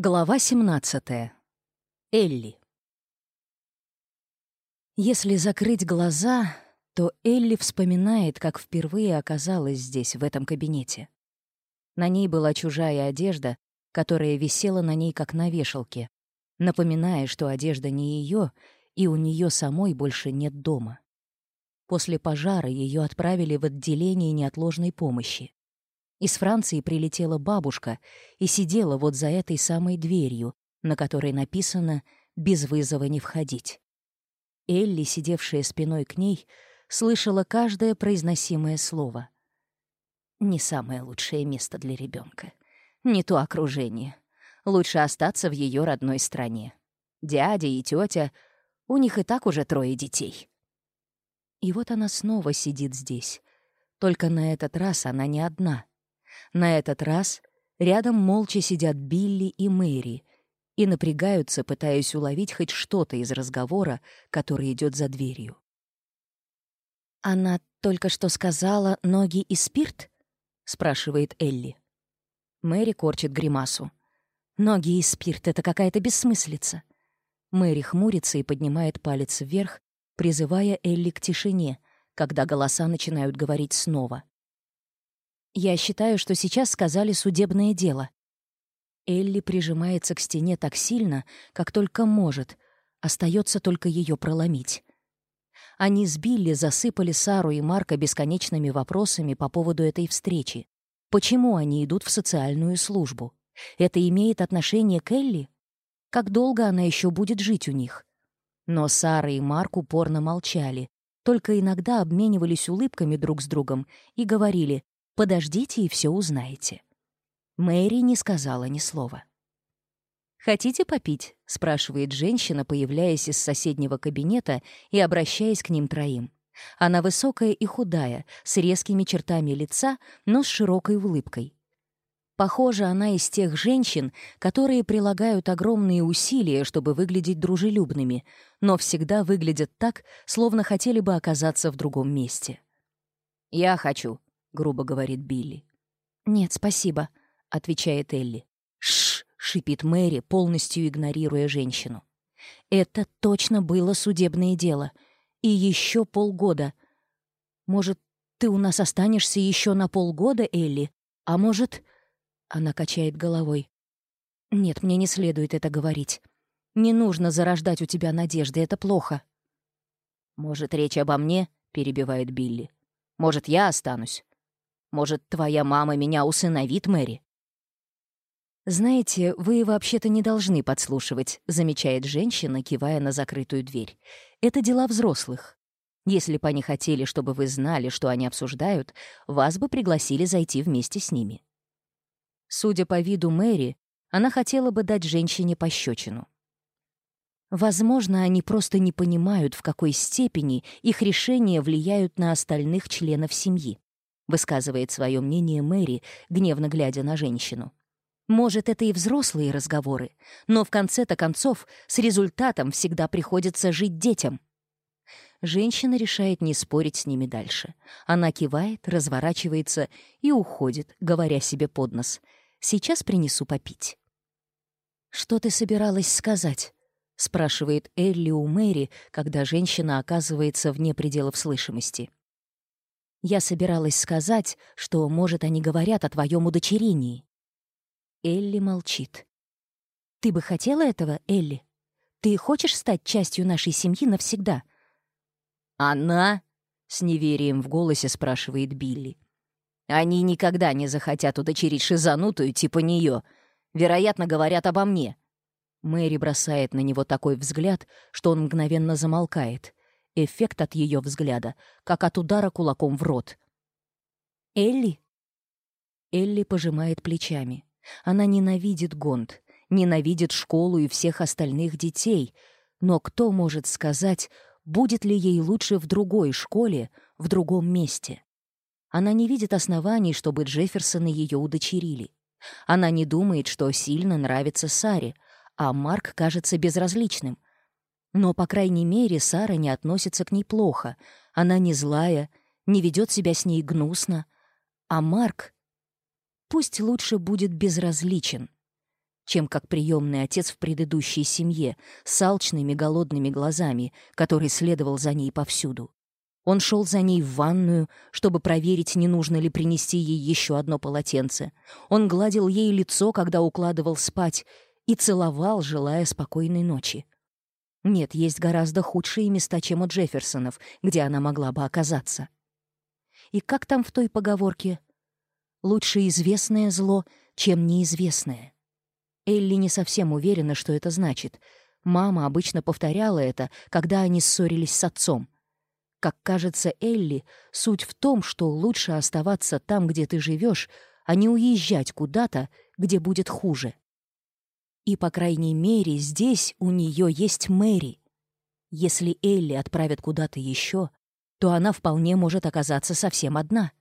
Глава 17. Элли. Если закрыть глаза, то Элли вспоминает, как впервые оказалась здесь, в этом кабинете. На ней была чужая одежда, которая висела на ней как на вешалке, напоминая, что одежда не ее, и у нее самой больше нет дома. После пожара ее отправили в отделение неотложной помощи. Из Франции прилетела бабушка и сидела вот за этой самой дверью, на которой написано «Без вызова не входить». Элли, сидевшая спиной к ней, слышала каждое произносимое слово. «Не самое лучшее место для ребенка, Не то окружение. Лучше остаться в ее родной стране. Дядя и тетя, у них и так уже трое детей». И вот она снова сидит здесь. Только на этот раз она не одна — на этот раз рядом молча сидят Билли и Мэри и напрягаются, пытаясь уловить хоть что-то из разговора, который идет за дверью. «Она только что сказала «ноги и спирт»?» — спрашивает Элли. Мэри корчит гримасу. «Ноги и спирт — это какая-то бессмыслица». Мэри хмурится и поднимает палец вверх, призывая Элли к тишине, когда голоса начинают говорить снова — я считаю, что сейчас сказали судебное дело. Элли прижимается к стене так сильно, как только может. Остается только ее проломить. Они с Билли засыпали Сару и Марка бесконечными вопросами по поводу этой встречи. Почему они идут в социальную службу? Это имеет отношение к Элли? Как долго она еще будет жить у них? Но Сара и Марк упорно молчали, только иногда обменивались улыбками друг с другом и говорили Подождите и все узнаете». Мэри не сказала ни слова. «Хотите попить?» — спрашивает женщина, появляясь из соседнего кабинета и обращаясь к ним троим. Она высокая и худая, с резкими чертами лица, но с широкой улыбкой. Похоже, она из тех женщин, которые прилагают огромные усилия, чтобы выглядеть дружелюбными, но всегда выглядят так, словно хотели бы оказаться в другом месте. «Я хочу», грубо говорит Билли. «Нет, спасибо», — отвечает Элли. «Шш!» — шипит Мэри, полностью игнорируя женщину. «Это точно было судебное дело. И еще полгода. Может, ты у нас останешься еще на полгода, Элли? А может...» Она качает головой. «Нет, мне не следует это говорить. Не нужно зарождать у тебя надежды, это плохо». «Может, речь обо мне?» — перебивает Билли. «Может, я останусь?» Может, твоя мама меня усыновит, Мэри?» «Знаете, вы вообще-то не должны подслушивать», — замечает женщина, кивая на закрытую дверь. «Это дела взрослых. Если бы они хотели, чтобы вы знали, что они обсуждают, вас бы пригласили зайти вместе с ними». Судя по виду Мэри, она хотела бы дать женщине пощечину. Возможно, они просто не понимают, в какой степени их решения влияют на остальных членов семьи высказывает свое мнение Мэри, гневно глядя на женщину. Может, это и взрослые разговоры, но в конце-то концов с результатом всегда приходится жить детям. Женщина решает не спорить с ними дальше. Она кивает, разворачивается и уходит, говоря себе под нос. «Сейчас принесу попить». «Что ты собиралась сказать?» — спрашивает Элли у Мэри, когда женщина оказывается вне пределов слышимости. Я собиралась сказать, что, может, они говорят о твоем удочерении. Элли молчит. «Ты бы хотела этого, Элли? Ты хочешь стать частью нашей семьи навсегда?» «Она?» — с неверием в голосе спрашивает Билли. «Они никогда не захотят удочерить шизанутую типа нее. Вероятно, говорят обо мне». Мэри бросает на него такой взгляд, что он мгновенно замолкает — Эффект от ее взгляда, как от удара кулаком в рот. «Элли?» Элли пожимает плечами. Она ненавидит Гонд, ненавидит школу и всех остальных детей. Но кто может сказать, будет ли ей лучше в другой школе, в другом месте? Она не видит оснований, чтобы Джефферсоны ее удочерили. Она не думает, что сильно нравится Саре, а Марк кажется безразличным, но, по крайней мере, Сара не относится к ней плохо. Она не злая, не ведет себя с ней гнусно. А Марк пусть лучше будет безразличен, чем как приемный отец в предыдущей семье с алчными голодными глазами, который следовал за ней повсюду. Он шел за ней в ванную, чтобы проверить, не нужно ли принести ей еще одно полотенце. Он гладил ей лицо, когда укладывал спать, и целовал, желая спокойной ночи. Нет, есть гораздо худшие места, чем у Джефферсонов, где она могла бы оказаться. И как там в той поговорке? «Лучше известное зло, чем неизвестное». Элли не совсем уверена, что это значит. Мама обычно повторяла это, когда они ссорились с отцом. Как кажется Элли, суть в том, что лучше оставаться там, где ты живешь, а не уезжать куда-то, где будет хуже. И, по крайней мере, здесь у нее есть Мэри. Если Элли отправят куда-то еще, то она вполне может оказаться совсем одна.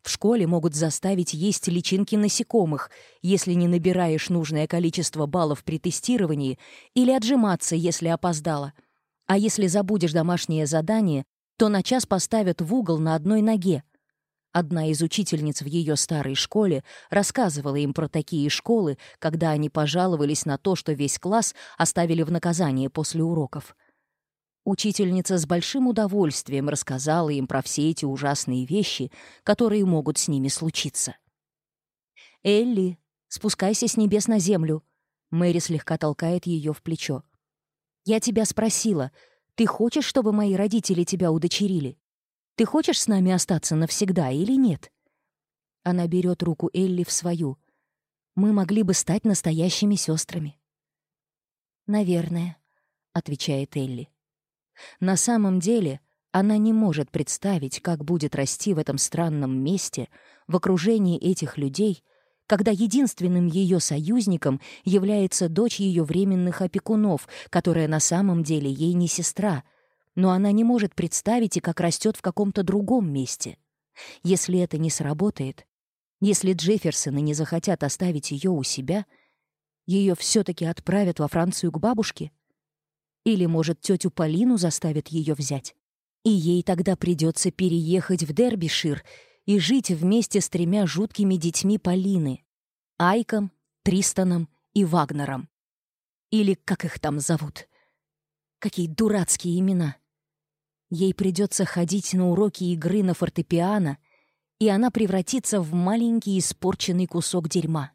В школе могут заставить есть личинки насекомых, если не набираешь нужное количество баллов при тестировании, или отжиматься, если опоздала. А если забудешь домашнее задание, то на час поставят в угол на одной ноге — Одна из учительниц в ее старой школе рассказывала им про такие школы, когда они пожаловались на то, что весь класс оставили в наказание после уроков. Учительница с большим удовольствием рассказала им про все эти ужасные вещи, которые могут с ними случиться. «Элли, спускайся с небес на землю!» Мэри слегка толкает ее в плечо. «Я тебя спросила, ты хочешь, чтобы мои родители тебя удочерили?» Ты хочешь с нами остаться навсегда или нет?» Она берет руку Элли в свою. «Мы могли бы стать настоящими сестрами. «Наверное», — отвечает Элли. На самом деле она не может представить, как будет расти в этом странном месте, в окружении этих людей, когда единственным ее союзником является дочь ее временных опекунов, которая на самом деле ей не сестра — но она не может представить и как растет в каком-то другом месте. Если это не сработает, если Джефферсоны не захотят оставить ее у себя, ее все-таки отправят во Францию к бабушке? Или, может, тетю Полину заставят ее взять? И ей тогда придется переехать в Дербишир и жить вместе с тремя жуткими детьми Полины — Айком, Тристоном и Вагнером. Или как их там зовут? Какие дурацкие имена! — Ей придется ходить на уроки игры на фортепиано, и она превратится в маленький испорченный кусок дерьма.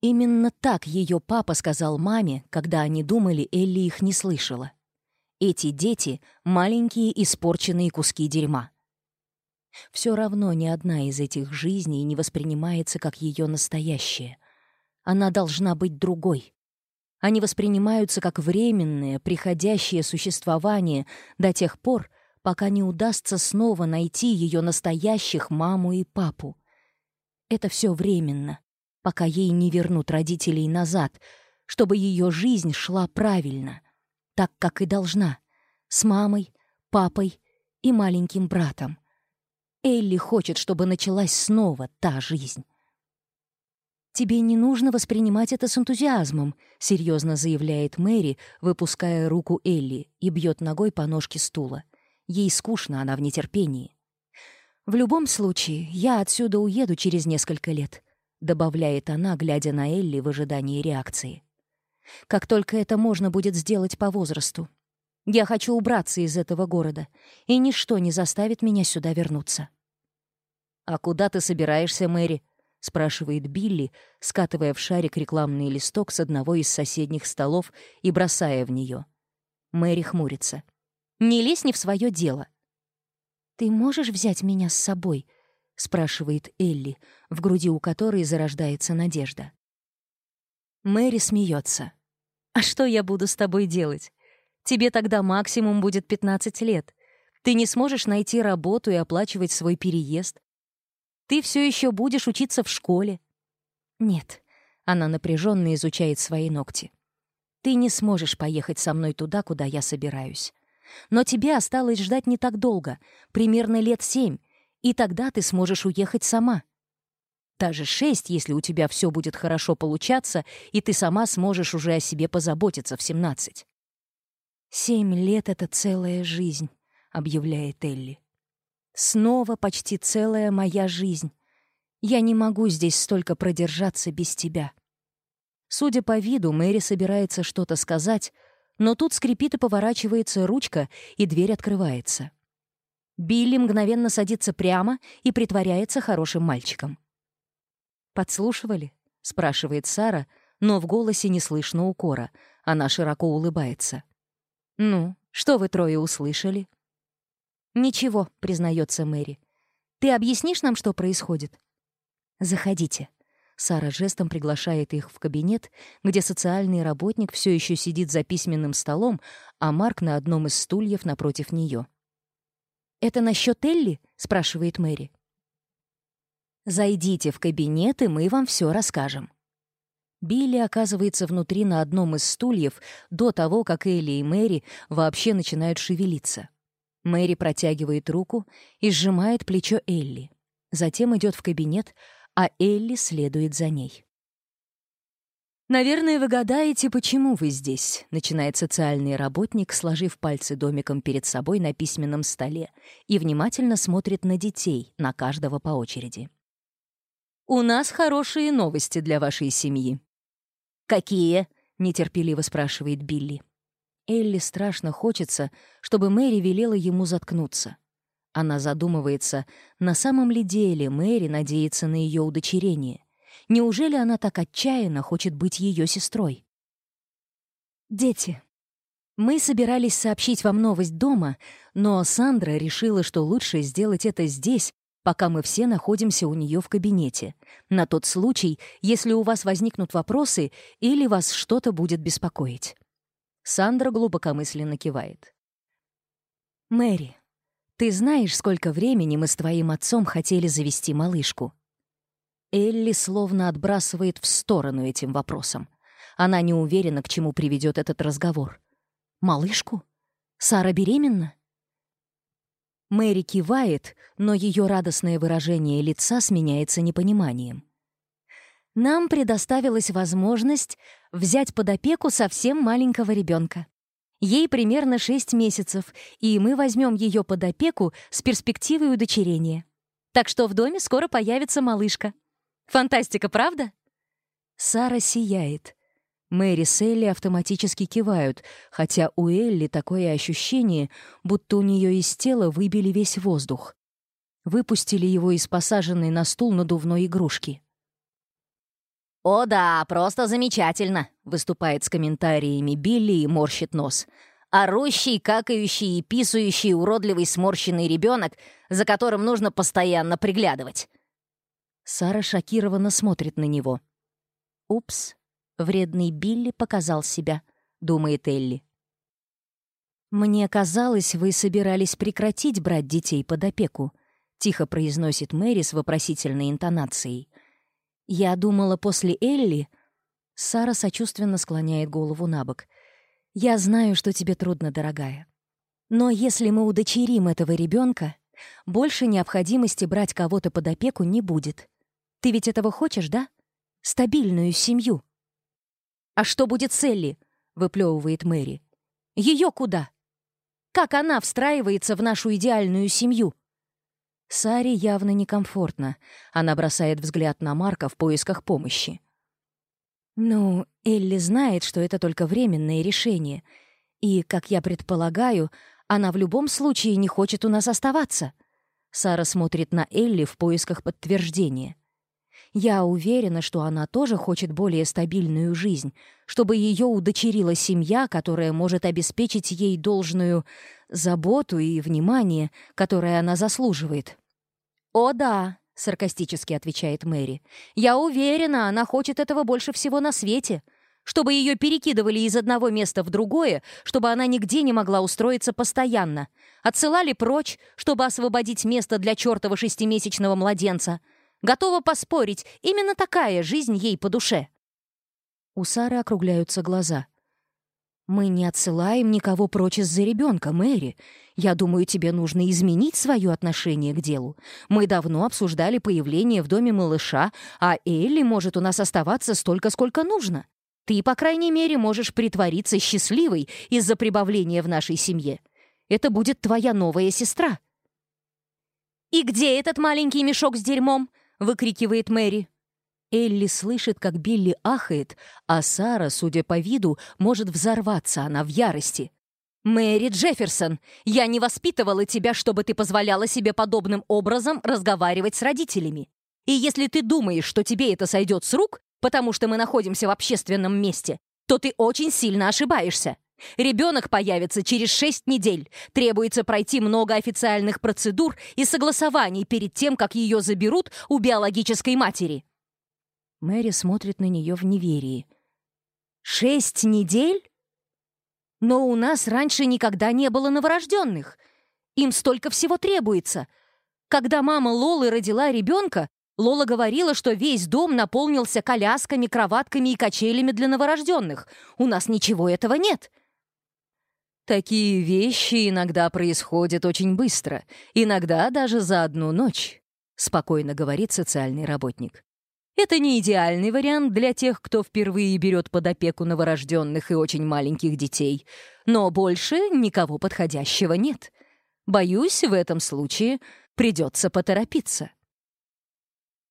Именно так ее папа сказал маме, когда они думали, Элли их не слышала. Эти дети — маленькие испорченные куски дерьма. Все равно ни одна из этих жизней не воспринимается как ее настоящая. Она должна быть другой. Они воспринимаются как временное, приходящее существование до тех пор, пока не удастся снова найти ее настоящих маму и папу. Это все временно, пока ей не вернут родителей назад, чтобы ее жизнь шла правильно, так, как и должна, с мамой, папой и маленьким братом. Элли хочет, чтобы началась снова та жизнь. «Тебе не нужно воспринимать это с энтузиазмом», — серьезно заявляет Мэри, выпуская руку Элли и бьет ногой по ножке стула. Ей скучно, она в нетерпении. «В любом случае, я отсюда уеду через несколько лет», — добавляет она, глядя на Элли в ожидании реакции. «Как только это можно будет сделать по возрасту. Я хочу убраться из этого города, и ничто не заставит меня сюда вернуться». «А куда ты собираешься, Мэри?» — спрашивает Билли, скатывая в шарик рекламный листок с одного из соседних столов и бросая в нее. Мэри хмурится. «Не лезь не в свое дело». «Ты можешь взять меня с собой?» — спрашивает Элли, в груди у которой зарождается надежда. Мэри смеется. «А что я буду с тобой делать? Тебе тогда максимум будет 15 лет. Ты не сможешь найти работу и оплачивать свой переезд. Ты все еще будешь учиться в школе». «Нет», — она напряженно изучает свои ногти. «Ты не сможешь поехать со мной туда, куда я собираюсь. Но тебе осталось ждать не так долго, примерно лет семь, и тогда ты сможешь уехать сама. Даже шесть, если у тебя все будет хорошо получаться, и ты сама сможешь уже о себе позаботиться в семнадцать». «Семь лет — это целая жизнь», — объявляет Элли. Снова почти целая моя жизнь. Я не могу здесь столько продержаться без тебя». Судя по виду, Мэри собирается что-то сказать, но тут скрипит и поворачивается ручка, и дверь открывается. Билли мгновенно садится прямо и притворяется хорошим мальчиком. «Подслушивали?» — спрашивает Сара, но в голосе не слышно укора. Она широко улыбается. «Ну, что вы трое услышали?» «Ничего», — признается Мэри. «Ты объяснишь нам, что происходит?» «Заходите». Сара жестом приглашает их в кабинет, где социальный работник все еще сидит за письменным столом, а Марк на одном из стульев напротив нее. «Это насчет Элли?» — спрашивает Мэри. «Зайдите в кабинет, и мы вам все расскажем». Билли оказывается внутри на одном из стульев до того, как Элли и Мэри вообще начинают шевелиться. Мэри протягивает руку и сжимает плечо Элли. Затем идет в кабинет, а Элли следует за ней. «Наверное, вы гадаете, почему вы здесь», — начинает социальный работник, сложив пальцы домиком перед собой на письменном столе и внимательно смотрит на детей, на каждого по очереди. «У нас хорошие новости для вашей семьи». «Какие?» — нетерпеливо спрашивает Билли. Элли страшно хочется, чтобы Мэри велела ему заткнуться. Она задумывается, на самом ли деле Мэри надеется на ее удочерение. Неужели она так отчаянно хочет быть ее сестрой? Дети. Мы собирались сообщить вам новость дома, но Сандра решила, что лучше сделать это здесь, пока мы все находимся у нее в кабинете, на тот случай, если у вас возникнут вопросы или вас что-то будет беспокоить. Сандра глубокомысленно кивает. «Мэри, ты знаешь, сколько времени мы с твоим отцом хотели завести малышку?» Элли словно отбрасывает в сторону этим вопросом. Она не уверена, к чему приведет этот разговор. «Малышку? Сара беременна?» Мэри кивает, но ее радостное выражение лица сменяется непониманием нам предоставилась возможность взять под опеку совсем маленького ребенка. Ей примерно 6 месяцев, и мы возьмем ее под опеку с перспективой удочерения. Так что в доме скоро появится малышка. Фантастика, правда? Сара сияет. Мэри с Элли автоматически кивают, хотя у Элли такое ощущение, будто у нее из тела выбили весь воздух. Выпустили его из посаженной на стул надувной игрушки. «О да, просто замечательно!» — выступает с комментариями Билли и морщит нос. Орущий, какающий и писающий уродливый сморщенный ребенок, за которым нужно постоянно приглядывать. Сара шокированно смотрит на него. «Упс, вредный Билли показал себя», — думает Элли. «Мне казалось, вы собирались прекратить брать детей под опеку», — тихо произносит Мэри с вопросительной интонацией. Я думала, после Элли... Сара сочувственно склоняет голову на бок. «Я знаю, что тебе трудно, дорогая. Но если мы удочерим этого ребенка, больше необходимости брать кого-то под опеку не будет. Ты ведь этого хочешь, да? Стабильную семью». «А что будет с Элли?» — выплевывает Мэри. «Ее куда? Как она встраивается в нашу идеальную семью?» Саре явно некомфортно. Она бросает взгляд на Марка в поисках помощи. «Ну, Элли знает, что это только временное решение. И, как я предполагаю, она в любом случае не хочет у нас оставаться». Сара смотрит на Элли в поисках подтверждения. «Я уверена, что она тоже хочет более стабильную жизнь, чтобы ее удочерила семья, которая может обеспечить ей должную заботу и внимание, которое она заслуживает. «О да», — саркастически отвечает Мэри, «я уверена, она хочет этого больше всего на свете, чтобы ее перекидывали из одного места в другое, чтобы она нигде не могла устроиться постоянно, отсылали прочь, чтобы освободить место для чертова шестимесячного младенца. Готова поспорить, именно такая жизнь ей по душе». У Сары округляются глаза — «Мы не отсылаем никого прочь из-за ребенка, Мэри. Я думаю, тебе нужно изменить свое отношение к делу. Мы давно обсуждали появление в доме малыша, а Элли может у нас оставаться столько, сколько нужно. Ты, по крайней мере, можешь притвориться счастливой из-за прибавления в нашей семье. Это будет твоя новая сестра». «И где этот маленький мешок с дерьмом?» — выкрикивает Мэри. Элли слышит, как Билли ахает, а Сара, судя по виду, может взорваться она в ярости. «Мэри Джефферсон, я не воспитывала тебя, чтобы ты позволяла себе подобным образом разговаривать с родителями. И если ты думаешь, что тебе это сойдет с рук, потому что мы находимся в общественном месте, то ты очень сильно ошибаешься. Ребенок появится через шесть недель. Требуется пройти много официальных процедур и согласований перед тем, как ее заберут у биологической матери. Мэри смотрит на нее в неверии. «Шесть недель? Но у нас раньше никогда не было новорожденных. Им столько всего требуется. Когда мама Лолы родила ребенка, Лола говорила, что весь дом наполнился колясками, кроватками и качелями для новорожденных. У нас ничего этого нет». «Такие вещи иногда происходят очень быстро, иногда даже за одну ночь», — спокойно говорит социальный работник. Это не идеальный вариант для тех, кто впервые берет под опеку новорожденных и очень маленьких детей, но больше никого подходящего нет. Боюсь, в этом случае придется поторопиться.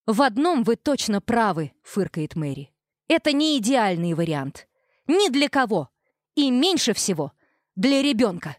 «В одном вы точно правы», — фыркает Мэри. «Это не идеальный вариант. Ни для кого. И меньше всего для ребенка».